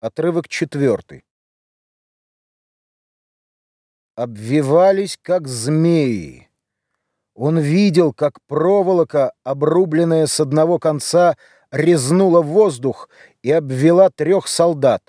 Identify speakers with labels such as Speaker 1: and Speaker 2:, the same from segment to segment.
Speaker 1: Отрывок четвертый. Обвивались, как змеи. Он видел, как проволока, обрубленная с одного конца, резнула воздух и обвела трех солдат.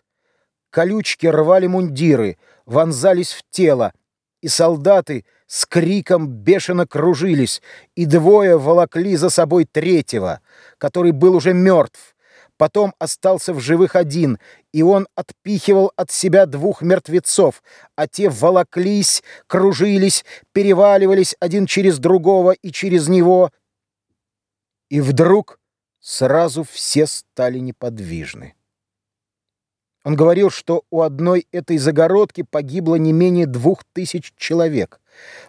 Speaker 1: Колючки рвали мундиры, вонзались в тело, и солдаты с криком бешено кружились, и двое волокли за собой третьего, который был уже мертв, Потом остался в живых один, и он отпихивал от себя двух мертвецов, а те волоклись, кружились, переваливались один через другого и через него. И вдруг сразу все стали неподвижны. Он говорил, что у одной этой загородки погибло не менее двух тысяч человек.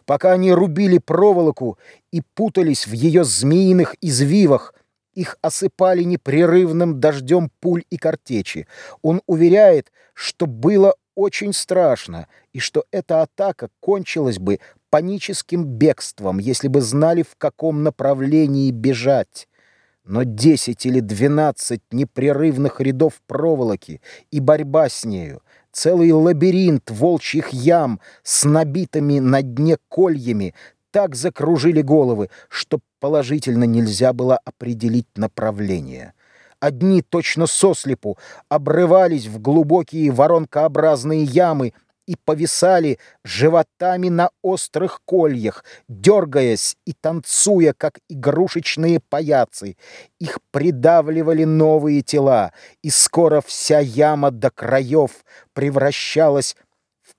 Speaker 1: Пока они рубили проволоку и путались в ее змеиных извивах, их осыпали непрерывным дождем пуль и картечи. Он уверяет, что было очень страшно, и что эта атака кончилась бы паническим бегством, если бы знали, в каком направлении бежать. Но десять или двенадцать непрерывных рядов проволоки и борьба с нею, целый лабиринт волчьих ям с набитыми на дне кольями так закружили головы, что положительно нельзя было определить направление. Одни точно сослепу обрывались в глубокие воронкообразные ямы и повисали животами на острых кольях, дергаясь и танцуя, как игрушечные паяцы. Их придавливали новые тела, и скоро вся яма до краев превращалась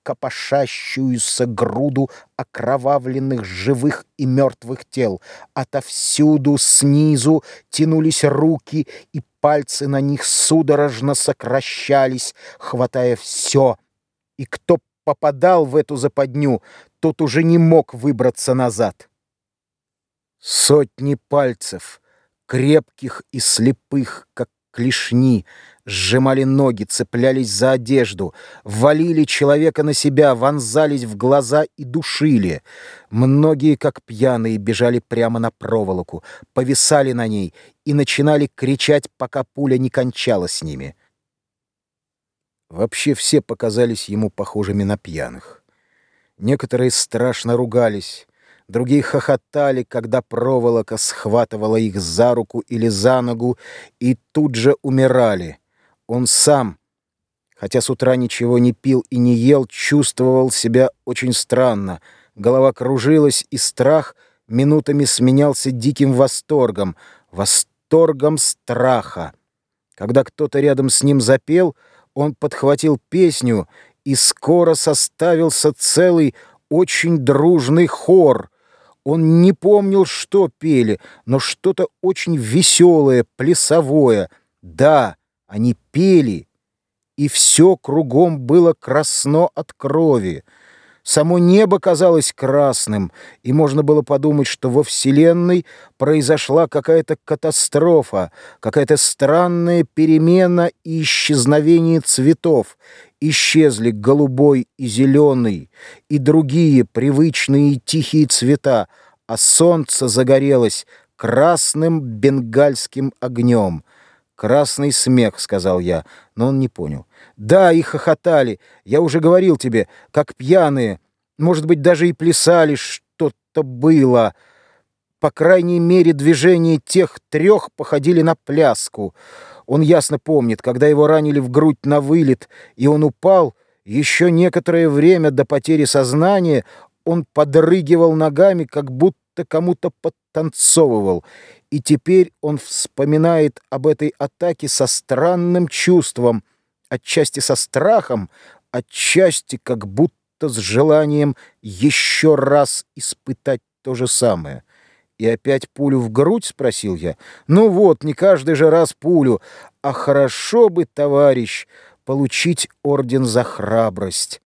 Speaker 1: копошащуюся груду окровавленных живых и мертвых тел. Отовсюду снизу тянулись руки, и пальцы на них судорожно сокращались, хватая все. И кто попадал в эту западню, тот уже не мог выбраться назад. Сотни пальцев, крепких и слепых, как клешни, сжимали ноги, цеплялись за одежду, валили человека на себя, вонзались в глаза и душили. Многие, как пьяные, бежали прямо на проволоку, повисали на ней и начинали кричать, пока пуля не кончалась с ними. Вообще все показались ему похожими на пьяных. Некоторые страшно ругались, Другие хохотали, когда проволока схватывала их за руку или за ногу, и тут же умирали. Он сам, хотя с утра ничего не пил и не ел, чувствовал себя очень странно. Голова кружилась, и страх минутами сменялся диким восторгом, восторгом страха. Когда кто-то рядом с ним запел, он подхватил песню, и скоро составился целый очень дружный хор. Он не помнил, что пели, но что-то очень веселое, плясовое. Да, они пели, и все кругом было красно от крови. Само небо казалось красным, и можно было подумать, что во Вселенной произошла какая-то катастрофа, какая-то странная перемена и исчезновение цветов, исчезли голубой и зеленый, и другие привычные тихие цвета, а солнце загорелось красным бенгальским огнем. «Красный смех», — сказал я, но он не понял. «Да, и хохотали, я уже говорил тебе, как пьяные, может быть, даже и плясали, что-то было». По крайней мере, движения тех трех походили на пляску. Он ясно помнит, когда его ранили в грудь на вылет, и он упал, еще некоторое время до потери сознания он подрыгивал ногами, как будто кому-то подтанцовывал, и теперь он вспоминает об этой атаке со странным чувством, отчасти со страхом, отчасти как будто с желанием еще раз испытать то же самое. «И опять пулю в грудь?» — спросил я. «Ну вот, не каждый же раз пулю. А хорошо бы, товарищ, получить орден за храбрость».